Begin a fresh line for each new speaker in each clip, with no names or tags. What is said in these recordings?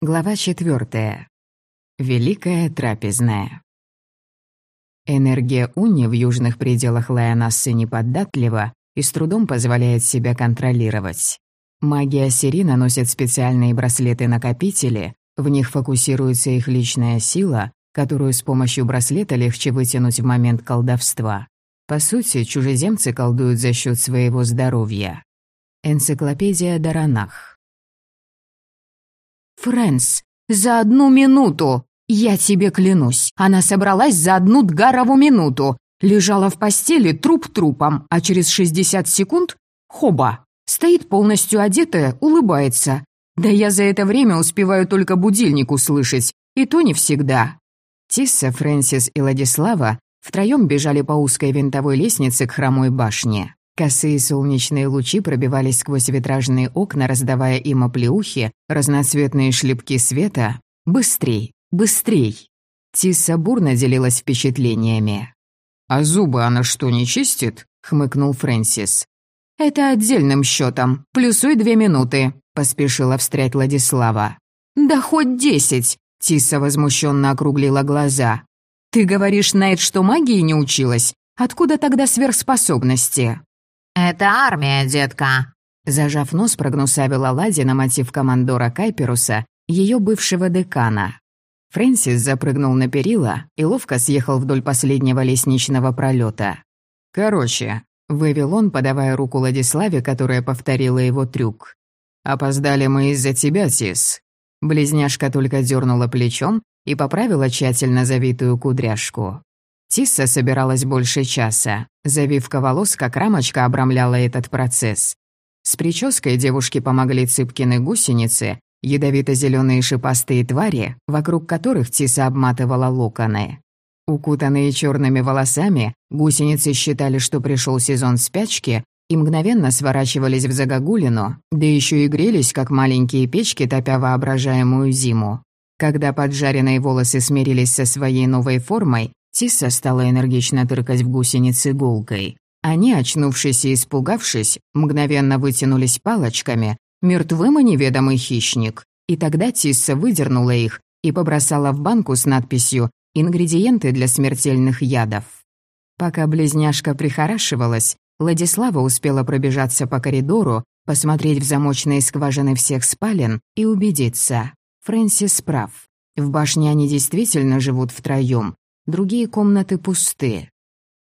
Глава четвертая. Великая трапезная. Энергия Уни в южных пределах Лайонассы неподатлива и с трудом позволяет себя контролировать. Магия Сири наносит специальные браслеты-накопители, в них фокусируется их личная сила, которую с помощью браслета легче вытянуть в момент колдовства. По сути, чужеземцы колдуют за счет своего здоровья. Энциклопедия Даранах.
Фрэнс, за одну минуту! Я тебе клянусь, она собралась за одну дгарову минуту. Лежала в постели труп трупом, а через 60 секунд — хоба. Стоит полностью одетая, улыбается. Да я за это время успеваю только будильник услышать, и то не всегда.
Тисса, Фрэнсис и Ладислава втроем бежали по узкой винтовой лестнице к хромой башне. Косые солнечные лучи пробивались сквозь витражные окна, раздавая им оплеухи, разноцветные шлепки света. «Быстрей! Быстрей!» Тисса бурно делилась впечатлениями.
«А зубы она что, не чистит?» — хмыкнул Фрэнсис.
«Это отдельным счетом. Плюсуй две минуты», — поспешила встрять Владислава. «Да хоть десять!» — Тисса возмущенно округлила глаза. «Ты говоришь, Найт, что магии не училась? Откуда тогда сверхспособности?»
«Это армия, детка!»
Зажав нос, прогнусавила Лади на мотив командора Кайперуса, ее бывшего декана. Фрэнсис запрыгнул на перила и ловко съехал вдоль последнего лестничного пролета.
«Короче», —
вывел он, подавая руку Владиславе, которая повторила его трюк.
«Опоздали мы из-за тебя, Тис».
Близняшка только дернула плечом и поправила тщательно завитую кудряшку. Тисса собиралась больше часа. Завивка волос, как рамочка, обрамляла этот процесс. С прической девушке помогли цыпкины гусеницы, ядовито-зеленые шипастые твари, вокруг которых Тиса обматывала локоны. Укутанные черными волосами, гусеницы считали, что пришел сезон спячки, и мгновенно сворачивались в загогулину, да еще и грелись, как маленькие печки, топя воображаемую зиму. Когда поджаренные волосы смирились со своей новой формой, Тисса стала энергично тыркать в гусеницы иголкой. Они, очнувшись и испугавшись, мгновенно вытянулись палочками, мертвым и неведомый хищник. И тогда Тисса выдернула их и побросала в банку с надписью «Ингредиенты для смертельных ядов». Пока близняшка прихорашивалась, Владислава успела пробежаться по коридору, посмотреть в замочные скважины всех спален и убедиться. Фрэнсис прав. В башне они действительно живут втроём, другие комнаты пусты.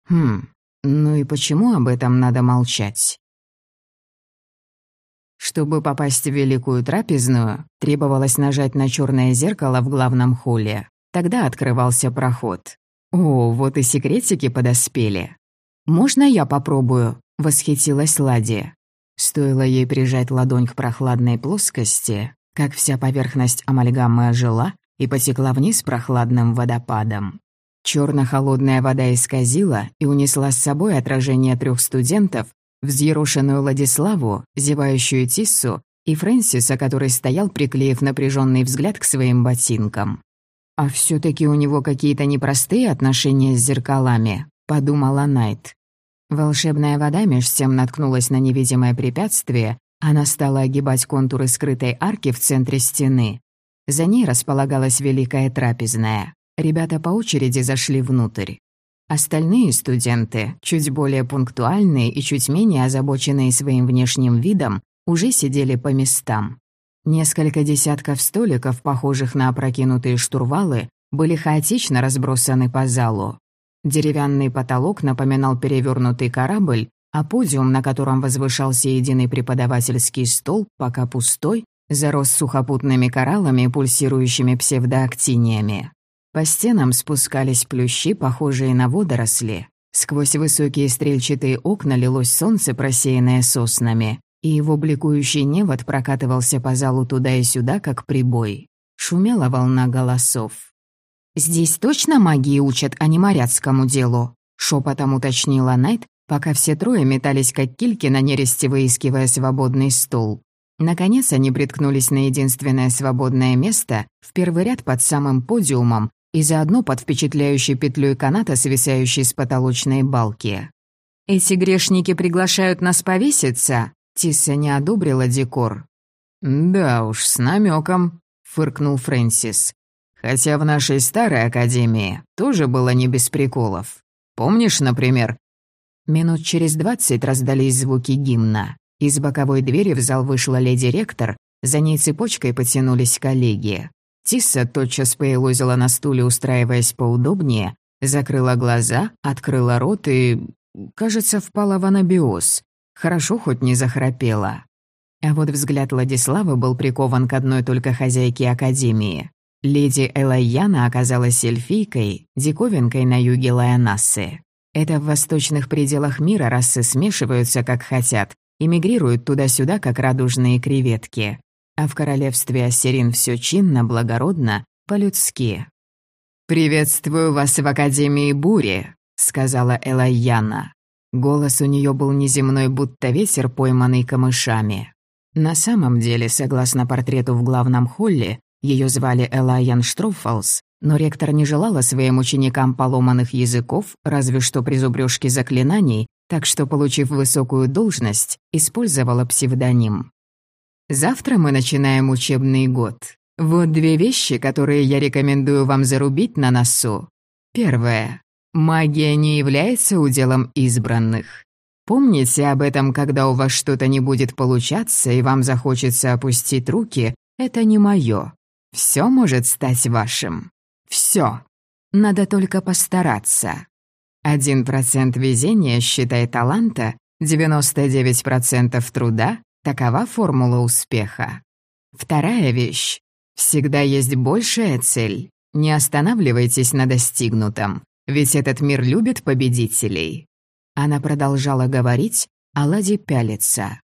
Хм, ну и почему об этом надо молчать? Чтобы попасть в Великую Трапезную, требовалось нажать на черное зеркало в главном холле. Тогда открывался проход. О, вот и секретики подоспели. «Можно я попробую?» — восхитилась Лади. Стоило ей прижать ладонь к прохладной плоскости, как вся поверхность амальгамы ожила и потекла вниз прохладным водопадом. Черно-холодная вода исказила и унесла с собой отражение трех студентов, взъерошенную Владиславу, зевающую Тиссу и Фрэнсиса, который стоял, приклеив напряженный взгляд к своим ботинкам. «А все таки у него какие-то непростые отношения с зеркалами», — подумала Найт. Волшебная вода меж тем наткнулась на невидимое препятствие, она стала огибать контуры скрытой арки в центре стены. За ней располагалась великая трапезная. Ребята по очереди зашли внутрь. Остальные студенты, чуть более пунктуальные и чуть менее озабоченные своим внешним видом, уже сидели по местам. Несколько десятков столиков, похожих на опрокинутые штурвалы, были хаотично разбросаны по залу. Деревянный потолок напоминал перевернутый корабль, а подиум, на котором возвышался единый преподавательский стол, пока пустой, зарос сухопутными кораллами, пульсирующими псевдоактиниями. По стенам спускались плющи, похожие на водоросли. Сквозь высокие стрельчатые окна лилось солнце, просеянное соснами, и его бликующий невод прокатывался по залу туда и сюда, как прибой. Шумела волна голосов. «Здесь точно магии учат, а не моряцкому делу?» — шепотом уточнила Найт, пока все трое метались как кильки на нересте, выискивая свободный стул. Наконец они приткнулись на единственное свободное место, в первый ряд под самым подиумом, и заодно под впечатляющей петлей каната, свисающей с потолочной балки. «Эти грешники приглашают нас повеситься?» Тисса не одобрила декор.
«Да уж, с намеком.
фыркнул Фрэнсис. «Хотя в нашей старой академии тоже было не без приколов. Помнишь, например?» Минут через двадцать раздались звуки гимна. Из боковой двери в зал вышла леди-ректор, за ней цепочкой потянулись коллеги. Тисса тотчас поелозила на стуле, устраиваясь поудобнее, закрыла глаза, открыла рот и, кажется, впала в анабиоз. Хорошо хоть не захрапела. А вот взгляд Владислава был прикован к одной только хозяйке Академии. Леди Элайяна оказалась эльфийкой, диковинкой на юге Лайонассы. Это в восточных пределах мира расы смешиваются, как хотят, и туда-сюда, как радужные креветки. А в королевстве Ассирин все чинно, благородно, по-людски. «Приветствую вас в Академии Бури», — сказала Элайяна. Голос у нее был неземной, будто ветер, пойманный камышами. На самом деле, согласно портрету в главном холле, ее звали Элайян Штроффалс, но ректор не желала своим ученикам поломанных языков, разве что при зубрёжке заклинаний, так что, получив высокую должность, использовала псевдоним. «Завтра мы начинаем учебный год. Вот две вещи, которые я рекомендую вам зарубить на носу. Первое. Магия не является уделом избранных. Помните об этом, когда у вас что-то не будет получаться и вам захочется опустить руки, это не моё. Всё может стать вашим. Всё. Надо только постараться. Один процент везения, считай таланта, 99% труда – такова формула успеха. Вторая вещь. Всегда есть большая цель. Не останавливайтесь на достигнутом, ведь этот мир любит победителей. Она продолжала говорить, а Лади пялится.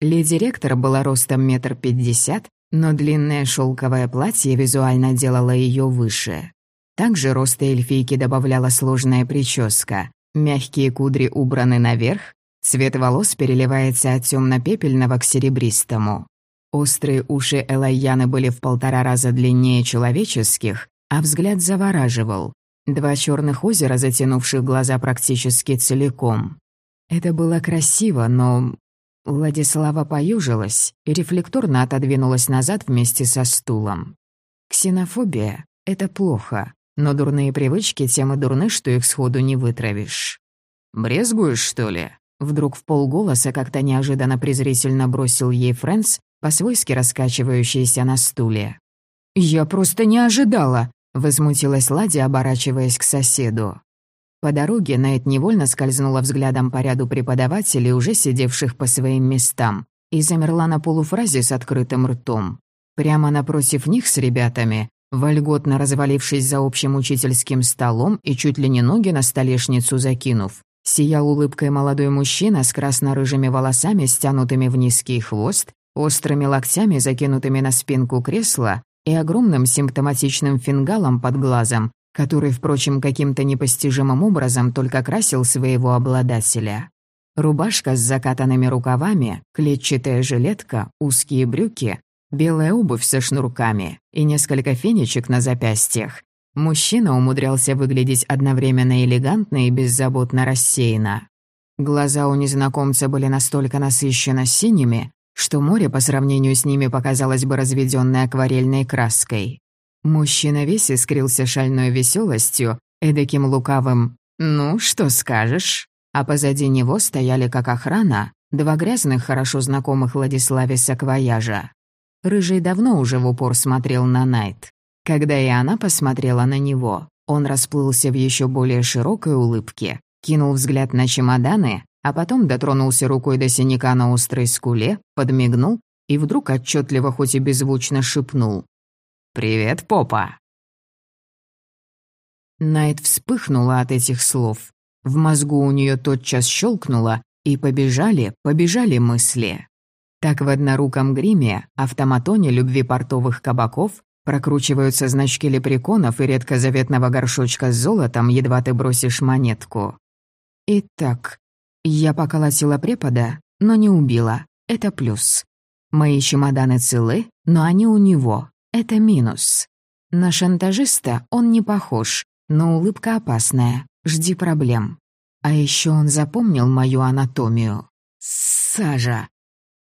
Леди-ректор была ростом метр пятьдесят, но длинное шелковое платье визуально делало ее выше. Также роста эльфийки добавляла сложная прическа. Мягкие кудри убраны наверх, цвет волос переливается от темно-пепельного к серебристому. Острые уши Элайяны были в полтора раза длиннее человеческих, а взгляд завораживал. Два черных озера, затянувших глаза практически целиком. Это было красиво, но... Владислава поюжилась и рефлекторно отодвинулась назад вместе со стулом. Ксенофобия — это плохо, но дурные привычки тем и дурны, что их сходу не вытравишь. «Брезгуешь, что ли?» Вдруг в полголоса как-то неожиданно презрительно бросил ей Фрэнс, по-свойски раскачивающийся на стуле. «Я просто не ожидала!» Возмутилась Лади, оборачиваясь к соседу. По дороге Найт невольно скользнула взглядом по ряду преподавателей, уже сидевших по своим местам, и замерла на полуфразе с открытым ртом. Прямо напротив них с ребятами, вольготно развалившись за общим учительским столом и чуть ли не ноги на столешницу закинув, сиял улыбкой молодой мужчина с красно-рыжими волосами, стянутыми в низкий хвост, острыми локтями, закинутыми на спинку кресла, и огромным симптоматичным фингалом под глазом, который, впрочем, каким-то непостижимым образом только красил своего обладателя. Рубашка с закатанными рукавами, клетчатая жилетка, узкие брюки, белая обувь со шнурками и несколько фенечек на запястьях. Мужчина умудрялся выглядеть одновременно элегантно и беззаботно рассеянно. Глаза у незнакомца были настолько насыщенно синими, что море по сравнению с ними показалось бы разведённой акварельной краской. Мужчина весь искрился шальной веселостью, эдаким лукавым «Ну, что скажешь?» А позади него стояли как охрана два грязных, хорошо знакомых Владиславе саквояжа. Рыжий давно уже в упор смотрел на Найт. Когда и она посмотрела на него, он расплылся в еще более широкой улыбке, кинул взгляд на чемоданы, а потом дотронулся рукой до синяка на острой скуле, подмигнул и вдруг отчетливо, хоть и беззвучно шепнул. «Привет, попа!» Найт вспыхнула от этих слов. В мозгу у нее тотчас щелкнуло, и побежали, побежали мысли. Так в одноруком гриме, автоматоне любви портовых кабаков прокручиваются значки лепреконов и редкозаветного горшочка с золотом, едва ты бросишь монетку. Итак, я поколотила препода, но не убила. Это плюс. Мои чемоданы целы, но они у него. Это минус. На шантажиста он не похож, но улыбка опасная. Жди проблем. А еще он запомнил мою анатомию. Сажа.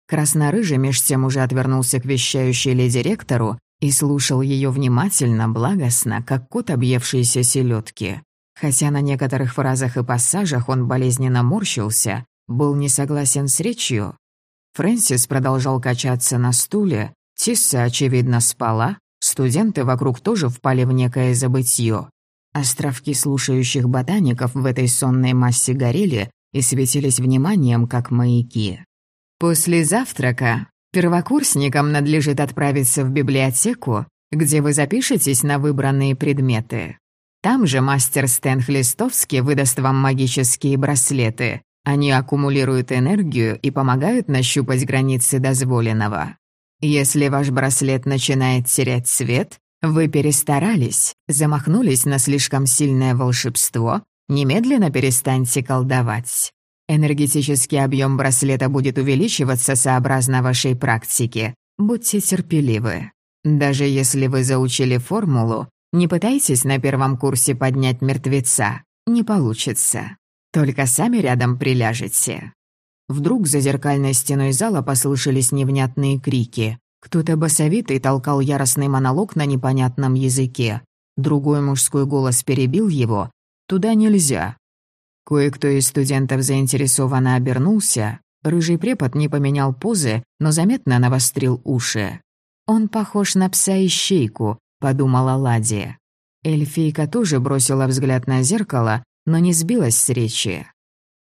Краснорыжий меж тем уже отвернулся к вещающей леди ректору и слушал ее внимательно, благостно, как кот, объевшийся селедки. Хотя на некоторых фразах и пассажах он болезненно морщился, был не согласен с речью. Фрэнсис продолжал качаться на стуле, Тисса, очевидно, спала, студенты вокруг тоже впали в некое забытье. Островки слушающих ботаников в этой сонной массе горели и светились вниманием, как маяки. После завтрака первокурсникам надлежит отправиться в библиотеку, где вы запишетесь на выбранные предметы. Там же мастер Стэн Хлистовский выдаст вам магические браслеты. Они аккумулируют энергию и помогают нащупать границы дозволенного. Если ваш браслет начинает терять цвет, вы перестарались, замахнулись на слишком сильное волшебство, немедленно перестаньте колдовать. Энергетический объем браслета будет увеличиваться сообразно вашей практике. Будьте терпеливы. Даже если вы заучили формулу, не пытайтесь на первом курсе поднять мертвеца. Не получится. Только сами рядом приляжете. Вдруг за зеркальной стеной зала послышались невнятные крики. Кто-то басовитый толкал яростный монолог на непонятном языке. Другой мужской голос перебил его. «Туда нельзя». Кое-кто из студентов заинтересованно обернулся. Рыжий препод не поменял позы, но заметно навострил уши. «Он похож на пса-ищейку», — подумала Ладия. Эльфийка тоже бросила взгляд на зеркало, но не сбилась с речи.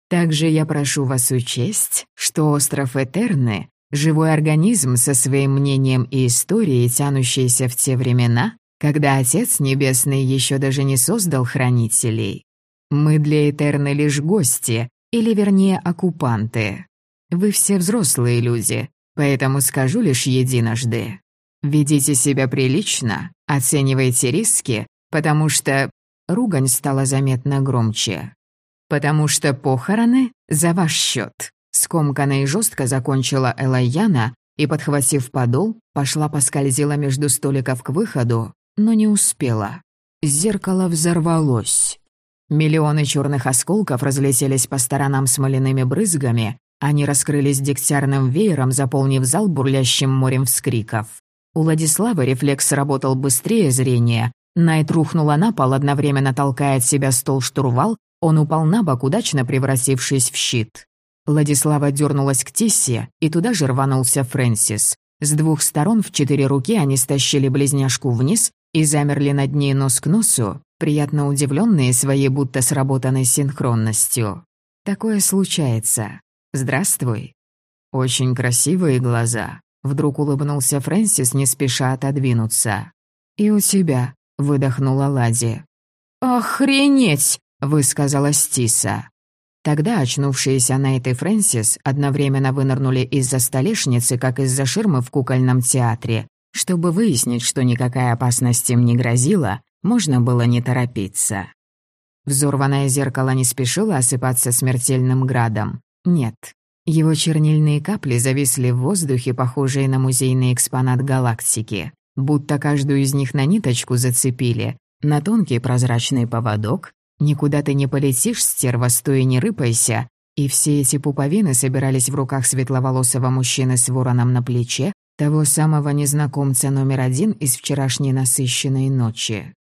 «Также я прошу вас учесть, что остров Этерны — живой организм со своим мнением и историей, тянущийся в те времена, когда Отец Небесный еще даже не создал хранителей. Мы для Этерны лишь гости, или вернее оккупанты. Вы все взрослые люди, поэтому скажу лишь единожды. Ведите себя прилично, оценивайте риски, потому что... Ругань стала заметно громче. Потому что похороны за ваш счет. Скомканно и жестко закончила Элайяна и, подхватив подол, пошла поскользила между столиков к выходу, но не успела. Зеркало взорвалось. Миллионы черных осколков разлетелись по сторонам смоляными брызгами, они раскрылись дегтярным веером, заполнив зал бурлящим морем вскриков. У Владислава рефлекс работал быстрее зрения. Найт рухнула на пол, одновременно толкая от себя стол-штурвал, он упал на бок, удачно превратившись в щит. Владислава дернулась к Тиссе, и туда же рванулся Фрэнсис. С двух сторон в четыре руки они стащили близняшку вниз и замерли над ней нос к носу, приятно удивленные своей будто сработанной синхронностью. Такое случается. Здравствуй. Очень красивые глаза. Вдруг улыбнулся Фрэнсис, не спеша отодвинуться. «И у тебя», — выдохнула Лади. «Охренеть!» — высказала Стиса. Тогда очнувшиеся Найт и Фрэнсис одновременно вынырнули из-за столешницы, как из-за ширмы в кукольном театре. Чтобы выяснить, что никакая опасность им не грозила, можно было не торопиться. Взорванное зеркало не спешило осыпаться смертельным градом. Нет, его чернильные капли зависли в воздухе, похожие на музейный экспонат галактики, будто каждую из них на ниточку зацепили, на тонкий прозрачный поводок. Никуда ты не полетишь, стерва, стой не рыпайся. И все эти пуповины собирались в руках светловолосого мужчины с вороном на плече, того самого незнакомца номер один из вчерашней насыщенной ночи.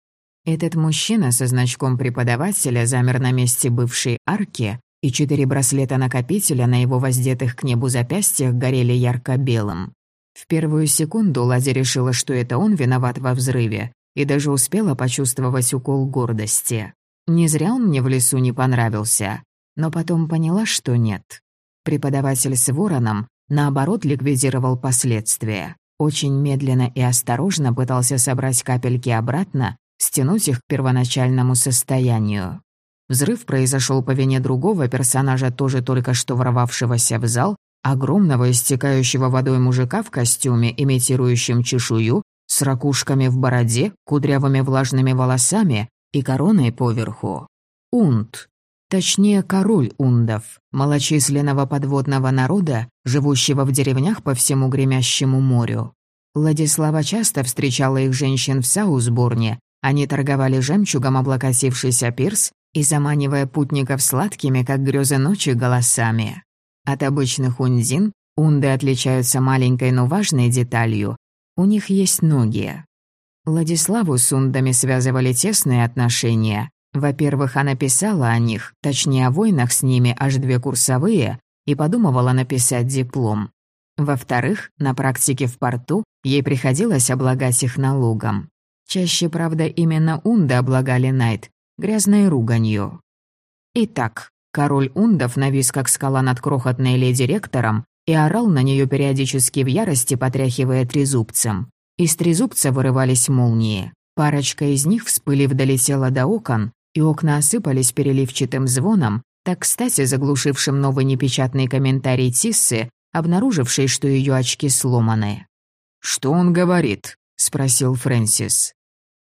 Этот мужчина со значком преподавателя замер на месте бывшей арки, и четыре браслета-накопителя на его воздетых к небу запястьях горели ярко-белым. В первую секунду Ладя решила, что это он виноват во взрыве, и даже успела почувствовать укол гордости. Не зря он мне в лесу не понравился, но потом поняла, что нет. Преподаватель с вороном, наоборот, ликвидировал последствия. Очень медленно и осторожно пытался собрать капельки обратно, стянуть их к первоначальному состоянию. Взрыв произошел по вине другого персонажа, тоже только что ворвавшегося в зал, огромного истекающего водой мужика в костюме, имитирующем чешую, с ракушками в бороде, кудрявыми влажными волосами и короной поверху. Унд. Точнее, король ундов, малочисленного подводного народа, живущего в деревнях по всему гремящему морю. Владислава часто встречала их женщин в Саусбурне. Они торговали жемчугом, облокотившись о пирс, и заманивая путников сладкими, как грезы ночи, голосами. От обычных ундин унды отличаются маленькой, но важной деталью. У них есть ноги. Владиславу с ундами связывали тесные отношения. Во-первых, она писала о них, точнее о войнах с ними аж две курсовые, и подумывала написать диплом. Во-вторых, на практике в порту ей приходилось облагать их налогом. Чаще, правда, именно унды облагали Найт, грязной руганью. Итак, король ундов навис как скала над крохотной леди-ректором и орал на нее периодически в ярости, потряхивая трезубцем. Из трезубца вырывались молнии. Парочка из них, вспылив, долетела до окон, и окна осыпались переливчатым звоном, так кстати заглушившим новый непечатный комментарий Тиссы, обнаружившей, что ее очки сломаны.
«Что он говорит?» — спросил Фрэнсис.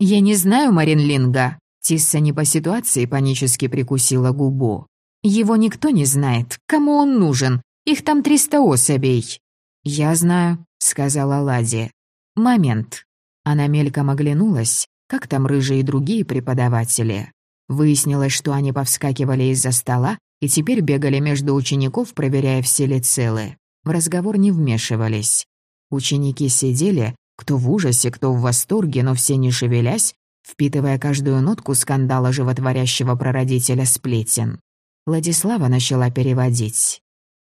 «Я не знаю, Марин Линга». Тисса не по ситуации панически прикусила губу. «Его никто не знает. Кому он нужен? Их там триста особей». «Я знаю», — сказала Лади. «Момент». Она мельком оглянулась, как там рыжие и другие преподаватели. Выяснилось, что они повскакивали из-за стола и теперь бегали между учеников, проверяя, все ли целы. В разговор не вмешивались. Ученики сидели, кто в ужасе, кто в восторге, но все не шевелясь, впитывая каждую нотку скандала животворящего прародителя сплетен. Владислава начала переводить.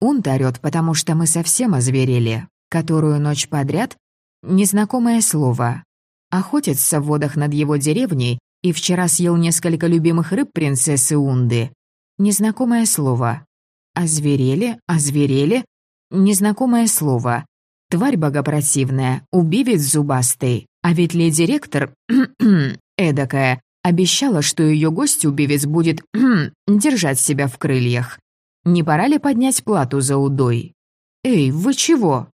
«Унт орёт, потому что мы совсем озверели. Которую ночь подряд? Незнакомое слово. Охотится в водах над его деревней и вчера съел несколько любимых рыб принцессы Унды. Незнакомое слово. Озверели, озверели. Незнакомое слово. Тварь богопротивная, убивец зубастый. А ведь леди-ректор, эдакая, обещала, что ее гость-убивец будет держать себя в крыльях. Не пора ли поднять плату за удой? «Эй, вы чего?»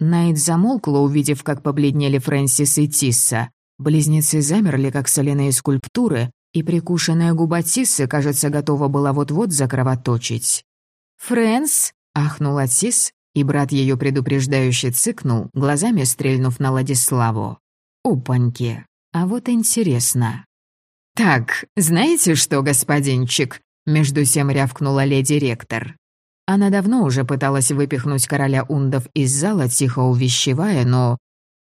Найт замолкла, увидев, как побледнели Фрэнсис и Тисса. Близнецы замерли, как соляные скульптуры, и прикушенная губа Тиссы, кажется, готова была вот-вот закровоточить. «Фрэнс?» — ахнула Тисс, и брат ее предупреждающе цыкнул, глазами стрельнув на Ладиславу. «Опаньки! А вот интересно!» «Так, знаете что, господинчик?» — между тем рявкнула леди-ректор. Она давно уже пыталась выпихнуть короля ундов из зала, тихо увещевая, но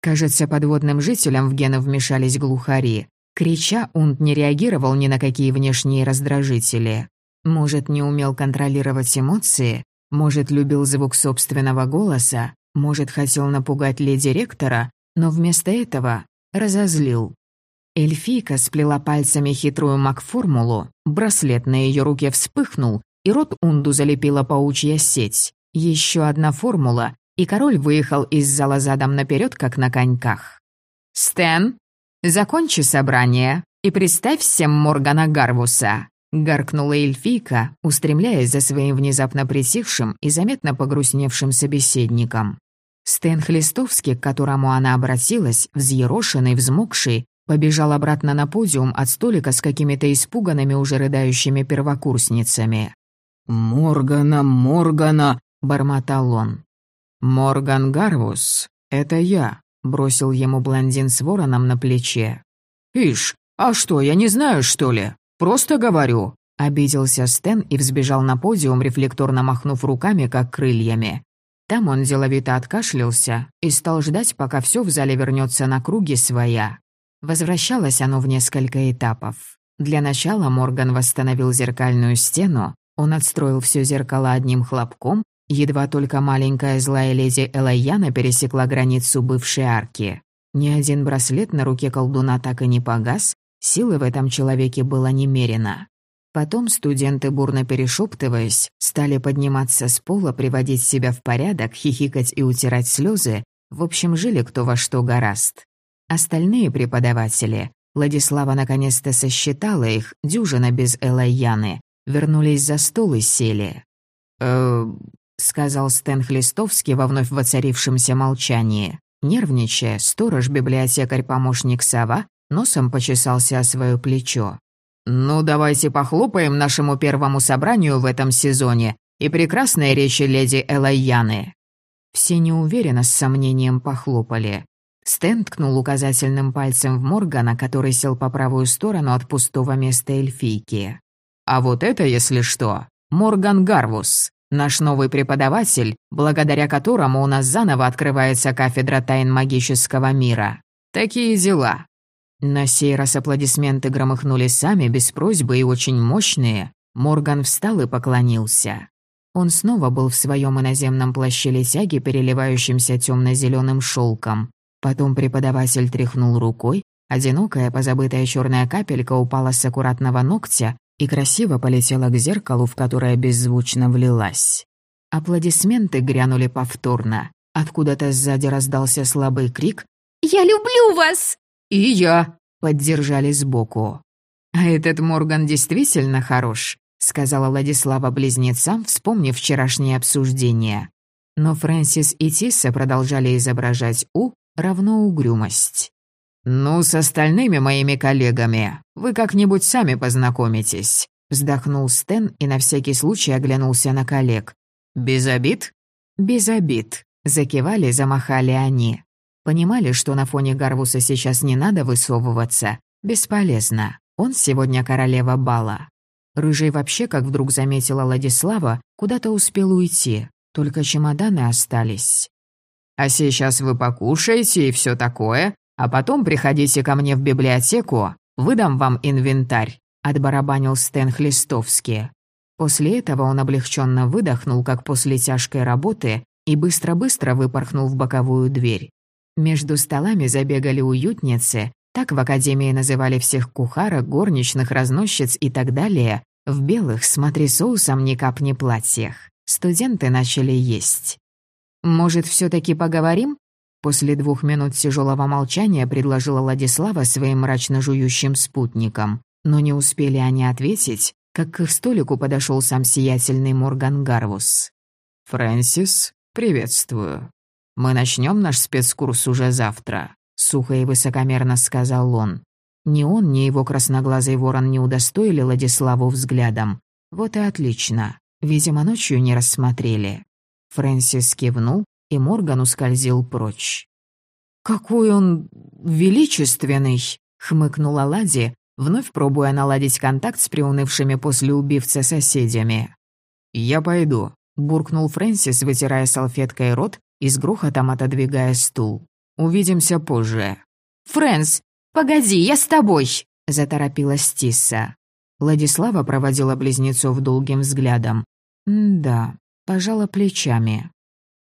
Кажется, подводным жителям в гены вмешались глухари. Крича, Унт не реагировал ни на какие внешние раздражители. Может, не умел контролировать эмоции, может, любил звук собственного голоса, может, хотел напугать леди ректора, но вместо этого разозлил. Эльфийка сплела пальцами хитрую маг-формулу, браслет на ее руке вспыхнул, и рот Унду залепила паучья сеть. Еще одна формула, и король выехал из зала задом наперед, как на коньках. «Стэн, закончи собрание и представь всем Моргана Гарвуса», — гаркнула эльфийка, устремляясь за своим внезапно присевшим и заметно погрустневшим собеседником. Стэн Хлистовский, к которому она обратилась, взъерошенный, взмокший, побежал обратно на подиум от столика с какими-то испуганными, уже рыдающими первокурсницами.
«Моргана, Моргана!» — бормотал он.
«Морган Гарвус, это я», — бросил ему блондин с вороном на плече.
«Ишь, а что, я не знаю, что ли? Просто говорю», —
обиделся Стэн и взбежал на подиум, рефлекторно махнув руками, как крыльями. Там он деловито откашлялся и стал ждать, пока все в зале вернется на круги своя. Возвращалось оно в несколько этапов. Для начала Морган восстановил зеркальную стену, он отстроил все зеркало одним хлопком, Едва только маленькая злая леди Элайяна пересекла границу бывшей арки. Ни один браслет на руке колдуна так и не погас, силы в этом человеке было немерено. Потом студенты, бурно перешептываясь, стали подниматься с пола, приводить себя в порядок, хихикать и утирать слезы, в общем, жили кто во что гораст. Остальные преподаватели, Владислава наконец-то сосчитала их, дюжина без Элайяны, вернулись за стол и сели. «Э, сказал Стэн Хлистовский во вновь воцарившемся молчании. Нервничая, сторож-библиотекарь-помощник Сова носом почесался о свое плечо. «Ну, давайте похлопаем нашему первому собранию в этом сезоне и прекрасной речи леди Элайяны». Все неуверенно с сомнением похлопали. Стэн ткнул указательным пальцем в Моргана, который сел по правую сторону от пустого места эльфийки. «А вот это, если что, Морган Гарвус. Наш новый преподаватель, благодаря которому у нас заново открывается кафедра тайн магического мира. Такие дела». На сей раз аплодисменты громыхнули сами, без просьбы и очень мощные. Морган встал и поклонился. Он снова был в своем иноземном плаще-летяге, переливающемся темно-зеленым шелком. Потом преподаватель тряхнул рукой, одинокая позабытая черная капелька упала с аккуратного ногтя и красиво полетела к зеркалу, в которое беззвучно влилась. Аплодисменты грянули повторно. Откуда-то сзади раздался слабый крик
«Я люблю вас!»
«И я!» — поддержали сбоку. «А этот Морган действительно хорош», — сказала Владислава близнецам, вспомнив вчерашнее обсуждение. Но Фрэнсис и Тисса продолжали изображать «у» равно угрюмость. «Ну, с остальными моими коллегами вы как-нибудь сами познакомитесь», вздохнул Стэн и на всякий случай оглянулся на коллег. «Без обид?» «Без обид», — закивали, замахали они. Понимали, что на фоне Гарвуса сейчас не надо высовываться. Бесполезно. Он сегодня королева бала. Рыжий вообще, как вдруг заметила Владислава, куда-то успел уйти. Только чемоданы остались. «А сейчас вы покушаете и все такое, а потом приходите ко мне в библиотеку, выдам вам инвентарь», — отбарабанил Стэн Хлистовский. После этого он облегченно выдохнул, как после тяжкой работы, и быстро-быстро выпорхнул в боковую дверь. Между столами забегали уютницы, так в академии называли всех кухарок, горничных, разносчиц и так далее, в белых, смотри, соусом ни капни платьях. Студенты начали есть. «Может, все таки поговорим?» После двух минут тяжелого молчания предложила Владислава своим мрачно жующим спутникам. Но не успели они ответить, как к их столику подошел сам сиятельный Морган Гарвус. «Фрэнсис, приветствую. Мы начнем наш спецкурс уже завтра», — сухо и высокомерно сказал он. Ни он, ни его красноглазый ворон не удостоили Владиславу взглядом. Вот и отлично. Видимо, ночью не рассмотрели. Фрэнсис кивнул, и Морган ускользил прочь. «Какой он величественный!» — хмыкнула Лади, вновь пробуя наладить контакт с приунывшими после убивца соседями. «Я пойду», — буркнул Фрэнсис, вытирая салфеткой рот и с грохотом отодвигая стул. «Увидимся позже».
«Фрэнс, погоди, я с тобой!» — заторопилась
Тисса. Владислава проводила близнецов долгим взглядом. «Да, пожала плечами».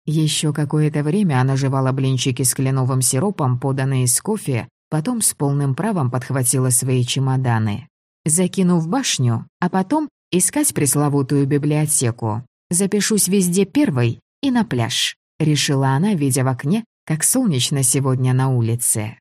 Еще какое-то время она жевала блинчики с кленовым сиропом, поданные из кофе, потом с полным правом подхватила свои чемоданы. Закинув башню, а потом искать пресловутую библиотеку. Запишусь везде первой и на пляж. — решила она, видя в окне, как солнечно сегодня на улице.